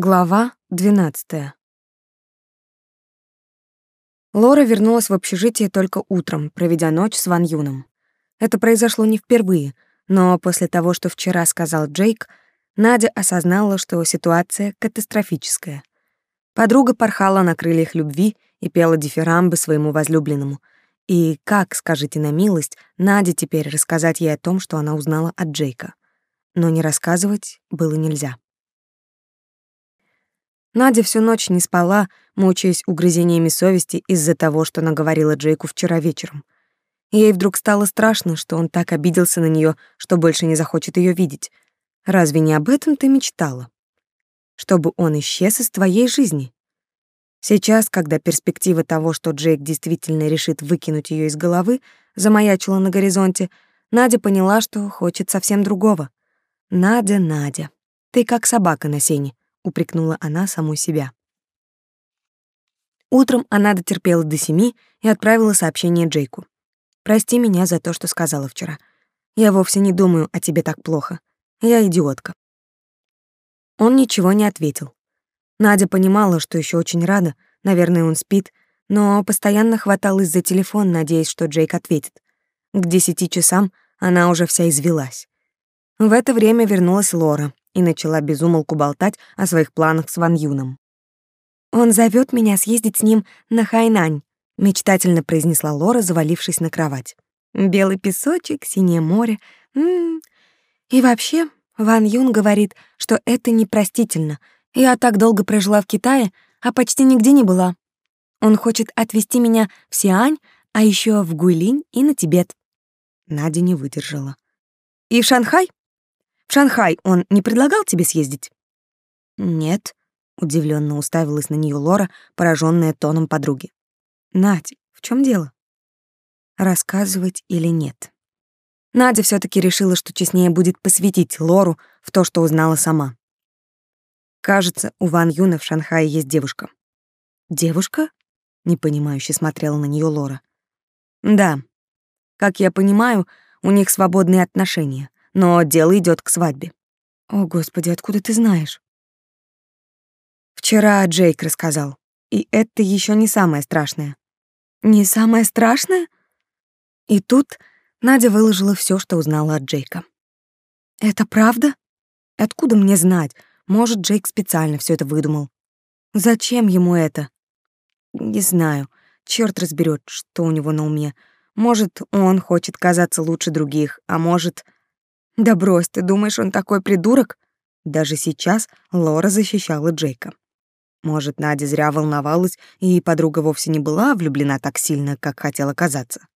Глава 12. Лора вернулась в общежитие только утром, проведя ночь с Ван Юном. Это произошло не впервые, но после того, что вчера сказал Джейк, Надя осознала, что ситуация катастрофическая. Подруга порхала на крыльях любви и пела дифирамбы своему возлюбленному. И как, скажите на милость, Наде теперь рассказать ей о том, что она узнала от Джейка? Но не рассказывать было нельзя. Надя всю ночь не спала, мучаясь угрызениями совести из-за того, что наговорила Джейку вчера вечером. Ей вдруг стало страшно, что он так обиделся на нее, что больше не захочет ее видеть. Разве не об этом ты мечтала? Чтобы он исчез из твоей жизни. Сейчас, когда перспектива того, что Джейк действительно решит выкинуть ее из головы, замаячила на горизонте, Надя поняла, что хочет совсем другого. Надя, Надя, ты как собака на сене упрекнула она саму себя. Утром она дотерпела до семи и отправила сообщение Джейку. «Прости меня за то, что сказала вчера. Я вовсе не думаю о тебе так плохо. Я идиотка». Он ничего не ответил. Надя понимала, что еще очень рада, наверное, он спит, но постоянно хваталась за телефон, надеясь, что Джейк ответит. К десяти часам она уже вся извелась. В это время вернулась Лора и начала безумолку болтать о своих планах с Ван Юном. «Он зовет меня съездить с ним на Хайнань», — мечтательно произнесла Лора, завалившись на кровать. «Белый песочек, синее море. М -м -м. И вообще, Ван Юн говорит, что это непростительно. Я так долго прожила в Китае, а почти нигде не была. Он хочет отвезти меня в Сиань, а еще в Гуйлинь и на Тибет». Надя не выдержала. «И в Шанхай?» Шанхай он не предлагал тебе съездить? Нет, удивленно уставилась на нее Лора, пораженная тоном подруги. Надя, в чем дело? Рассказывать или нет? Надя все таки решила, что честнее будет посвятить Лору в то, что узнала сама. Кажется, у Ван Юна в Шанхае есть девушка. Девушка? непонимающе смотрела на нее Лора. Да. Как я понимаю, у них свободные отношения но дело идет к свадьбе. О, господи, откуда ты знаешь? Вчера Джейк рассказал. И это еще не самое страшное. Не самое страшное? И тут Надя выложила все, что узнала от Джейка. Это правда? Откуда мне знать? Может, Джейк специально все это выдумал. Зачем ему это? Не знаю. Черт разберет, что у него на уме. Может, он хочет казаться лучше других, а может, да брось, ты думаешь, он такой придурок? Даже сейчас Лора защищала Джейка. Может, Надя зря волновалась, и подруга вовсе не была влюблена так сильно, как хотела казаться.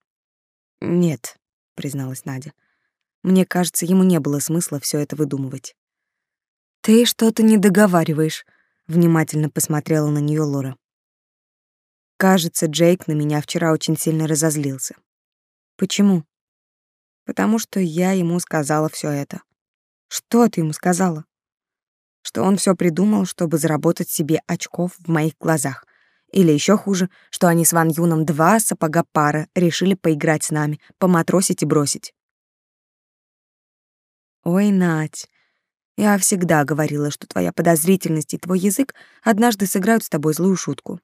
Нет, призналась Надя. Мне кажется, ему не было смысла все это выдумывать. Ты что-то не договариваешь, внимательно посмотрела на нее Лора. Кажется, Джейк на меня вчера очень сильно разозлился. Почему? Потому что я ему сказала все это. Что ты ему сказала? Что он все придумал, чтобы заработать себе очков в моих глазах. Или еще хуже, что они с Ван Юном два сапога пара решили поиграть с нами, поматросить и бросить. Ой, Нать, я всегда говорила, что твоя подозрительность и твой язык однажды сыграют с тобой злую шутку.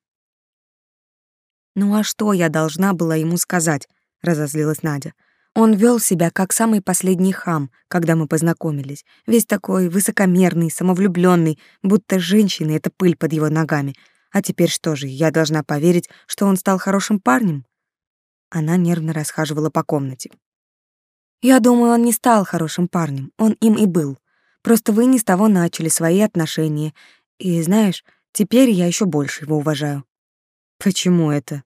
Ну а что я должна была ему сказать? разозлилась Надя. Он вел себя как самый последний хам, когда мы познакомились, весь такой высокомерный, самовлюбленный, будто женщина — это пыль под его ногами. А теперь что же, я должна поверить, что он стал хорошим парнем? Она нервно расхаживала по комнате. Я думаю, он не стал хорошим парнем, он им и был. Просто вы не с того начали свои отношения. И знаешь, теперь я еще больше его уважаю. Почему это?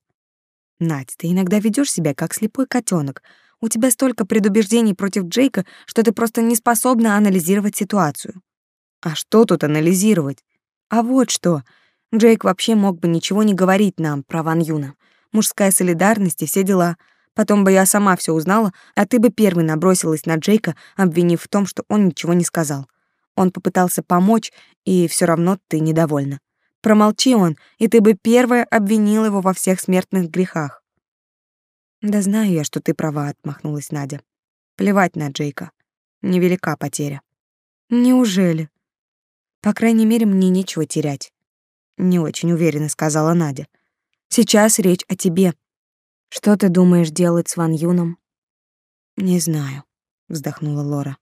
Надь, ты иногда ведешь себя как слепой котенок. У тебя столько предубеждений против Джейка, что ты просто не способна анализировать ситуацию. А что тут анализировать? А вот что. Джейк вообще мог бы ничего не говорить нам про Ван Юна. Мужская солидарность и все дела. Потом бы я сама все узнала, а ты бы первый набросилась на Джейка, обвинив в том, что он ничего не сказал. Он попытался помочь, и все равно ты недовольна. Промолчи он, и ты бы первая обвинила его во всех смертных грехах. Да знаю я, что ты права, отмахнулась Надя. Плевать на Джейка. Невелика потеря. Неужели? По крайней мере, мне нечего терять. Не очень уверенно сказала Надя. Сейчас речь о тебе. Что ты думаешь делать с Ван Юном? Не знаю, вздохнула Лора.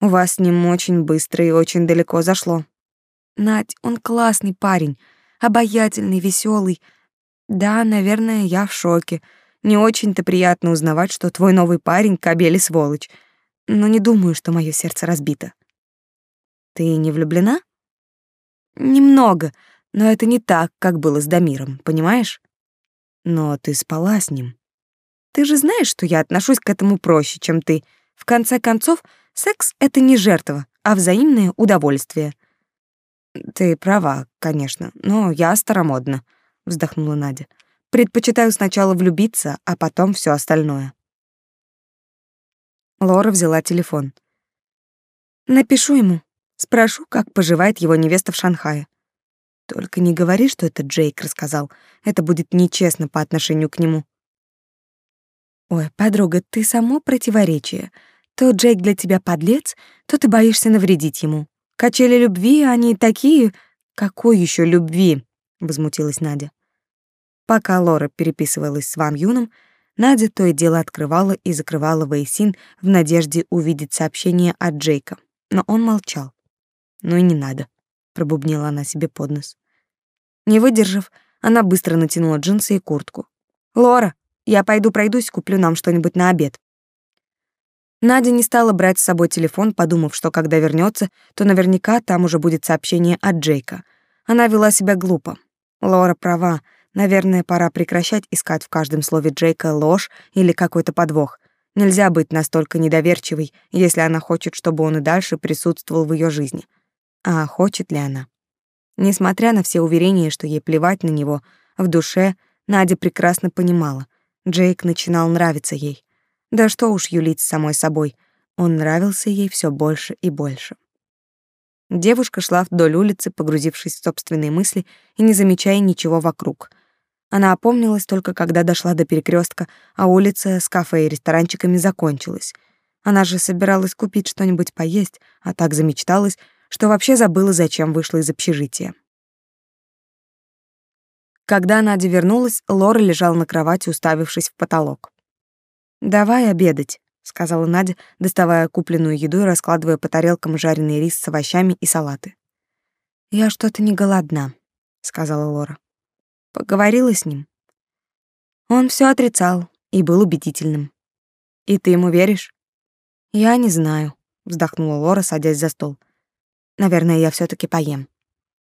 У вас с ним очень быстро и очень далеко зашло. Надь, он классный парень, обаятельный, веселый. Да, наверное, я в шоке. Не очень-то приятно узнавать, что твой новый парень кобель и сволочь. Но не думаю, что мое сердце разбито. Ты не влюблена? Немного, но это не так, как было с Дамиром, понимаешь? Но ты спала с ним. Ты же знаешь, что я отношусь к этому проще, чем ты. В конце концов, секс — это не жертва, а взаимное удовольствие. Ты права, конечно, но я старомодна, вздохнула Надя. Предпочитаю сначала влюбиться, а потом все остальное. Лора взяла телефон. Напишу ему, спрошу, как поживает его невеста в Шанхае. Только не говори, что это Джейк рассказал. Это будет нечестно по отношению к нему. Ой, подруга, ты само противоречие. То Джейк для тебя подлец, то ты боишься навредить ему. Качели любви, они такие... Какой еще любви? Возмутилась Надя. Пока Лора переписывалась с Ван Юном, Надя то и дело открывала и закрывала Вейсин в надежде увидеть сообщение от Джейка, но он молчал. «Ну и не надо», — пробубнила она себе под нос. Не выдержав, она быстро натянула джинсы и куртку. «Лора, я пойду пройдусь, куплю нам что-нибудь на обед». Надя не стала брать с собой телефон, подумав, что когда вернется, то наверняка там уже будет сообщение от Джейка. Она вела себя глупо. Лора права, наверное, пора прекращать искать в каждом слове Джейка ложь или какой-то подвох. Нельзя быть настолько недоверчивой, если она хочет, чтобы он и дальше присутствовал в ее жизни. А хочет ли она? Несмотря на все уверения, что ей плевать на него, в душе Надя прекрасно понимала, Джейк начинал нравиться ей. Да что уж юлить с самой собой, он нравился ей все больше и больше. Девушка шла вдоль улицы, погрузившись в собственные мысли и не замечая ничего вокруг. Она опомнилась только когда дошла до перекрестка, а улица с кафе и ресторанчиками закончилась. Она же собиралась купить что-нибудь поесть, а так замечталась, что вообще забыла, зачем вышла из общежития. Когда Надя вернулась, Лора лежала на кровати, уставившись в потолок. «Давай обедать», — сказала Надя, доставая купленную еду и раскладывая по тарелкам жареный рис с овощами и салаты. «Я что-то не голодна», — сказала Лора. Поговорила с ним. Он все отрицал и был убедительным. «И ты ему веришь?» «Я не знаю», — вздохнула Лора, садясь за стол. «Наверное, я все таки поем».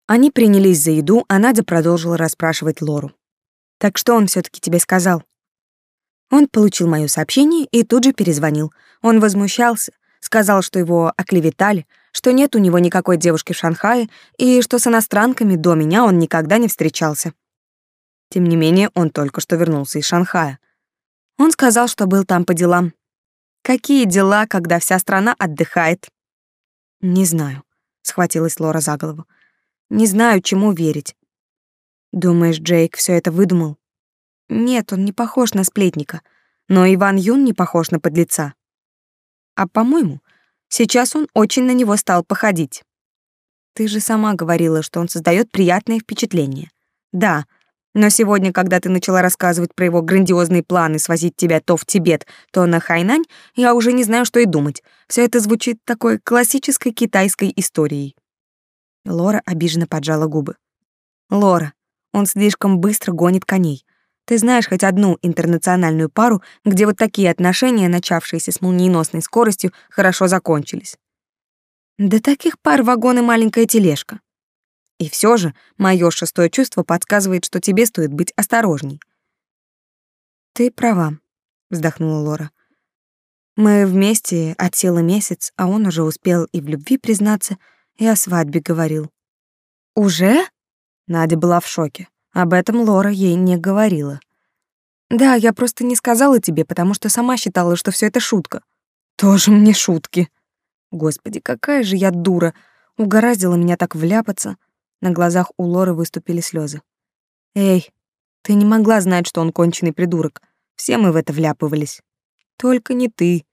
Они принялись за еду, а Надя продолжила расспрашивать Лору. «Так что он все таки тебе сказал?» Он получил моё сообщение и тут же перезвонил. Он возмущался, сказал, что его оклеветали, что нет у него никакой девушки в Шанхае и что с иностранками до меня он никогда не встречался. Тем не менее, он только что вернулся из Шанхая. Он сказал, что был там по делам. Какие дела, когда вся страна отдыхает? Не знаю, схватилась Лора за голову. Не знаю, чему верить. Думаешь, Джейк все это выдумал? Нет, он не похож на сплетника, но Иван Юн не похож на подлеца. А по-моему, сейчас он очень на него стал походить. Ты же сама говорила, что он создает приятное впечатление. Да, но сегодня, когда ты начала рассказывать про его грандиозные планы свозить тебя то в Тибет, то на Хайнань, я уже не знаю, что и думать. Все это звучит такой классической китайской историей. Лора обиженно поджала губы. Лора, он слишком быстро гонит коней. Ты знаешь хоть одну интернациональную пару, где вот такие отношения, начавшиеся с молниеносной скоростью, хорошо закончились? Да таких пар вагон и маленькая тележка. И все же мое шестое чувство подсказывает, что тебе стоит быть осторожней. Ты права, вздохнула Лора. Мы вместе от месяц, а он уже успел и в любви признаться, и о свадьбе говорил. Уже? Надя была в шоке. Об этом Лора ей не говорила. Да, я просто не сказала тебе, потому что сама считала, что все это шутка. Тоже мне шутки. Господи, какая же я дура. Угораздило меня так вляпаться. На глазах у Лоры выступили слезы. Эй, ты не могла знать, что он конченый придурок. Все мы в это вляпывались. Только не ты.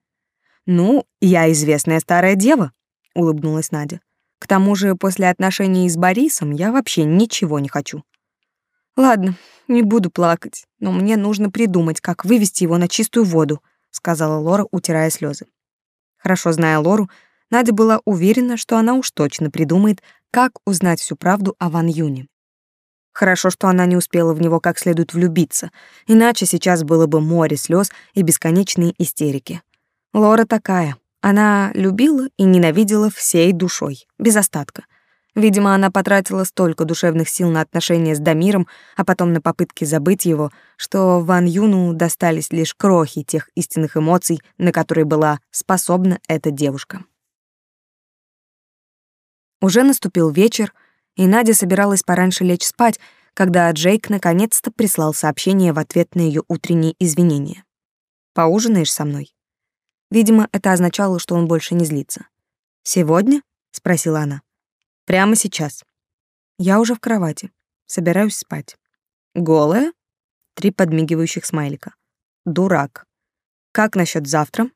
Ну, я известная старая дева, улыбнулась Надя. К тому же после отношений с Борисом я вообще ничего не хочу. Ладно, не буду плакать, но мне нужно придумать, как вывести его на чистую воду, сказала Лора, утирая слезы. Хорошо зная Лору, Надя была уверена, что она уж точно придумает, как узнать всю правду о Ван Юне. Хорошо, что она не успела в него как следует влюбиться, иначе сейчас было бы море слез и бесконечные истерики. Лора такая. Она любила и ненавидела всей душой, без остатка. Видимо, она потратила столько душевных сил на отношения с Дамиром, а потом на попытки забыть его, что Ван Юну достались лишь крохи тех истинных эмоций, на которые была способна эта девушка. Уже наступил вечер, и Надя собиралась пораньше лечь спать, когда Джейк наконец-то прислал сообщение в ответ на ее утренние извинения. «Поужинаешь со мной?» Видимо, это означало, что он больше не злится. «Сегодня?» — спросила она. «Прямо сейчас. Я уже в кровати. Собираюсь спать». «Голая?» Три подмигивающих смайлика. «Дурак. Как насчет завтра?»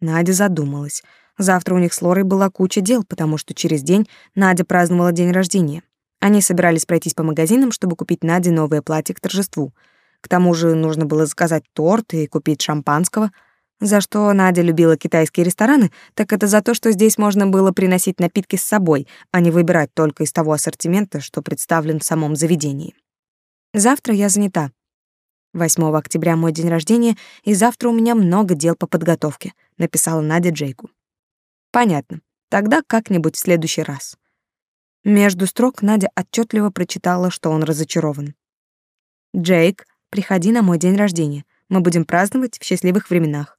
Надя задумалась — Завтра у них с Лорой была куча дел, потому что через день Надя праздновала день рождения. Они собирались пройтись по магазинам, чтобы купить Наде новое платье к торжеству. К тому же нужно было заказать торт и купить шампанского. За что Надя любила китайские рестораны, так это за то, что здесь можно было приносить напитки с собой, а не выбирать только из того ассортимента, что представлен в самом заведении. Завтра я занята. 8 октября мой день рождения, и завтра у меня много дел по подготовке, написала Надя Джейку. Понятно. Тогда как-нибудь в следующий раз. Между строк Надя отчетливо прочитала, что он разочарован. Джейк, приходи на мой день рождения. Мы будем праздновать в счастливых временах.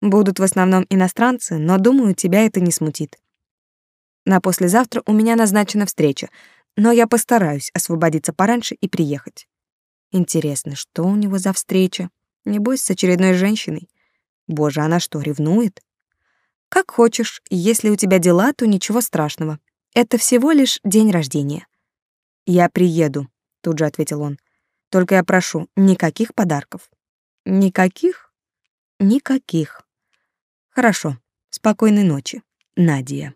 Будут в основном иностранцы, но думаю, тебя это не смутит. На послезавтра у меня назначена встреча, но я постараюсь освободиться пораньше и приехать. Интересно, что у него за встреча? Небось, с очередной женщиной. Боже, она что, ревнует? Как хочешь, если у тебя дела, то ничего страшного. Это всего лишь день рождения. Я приеду, тут же ответил он. Только я прошу, никаких подарков. Никаких? Никаких. Хорошо. Спокойной ночи, Надя.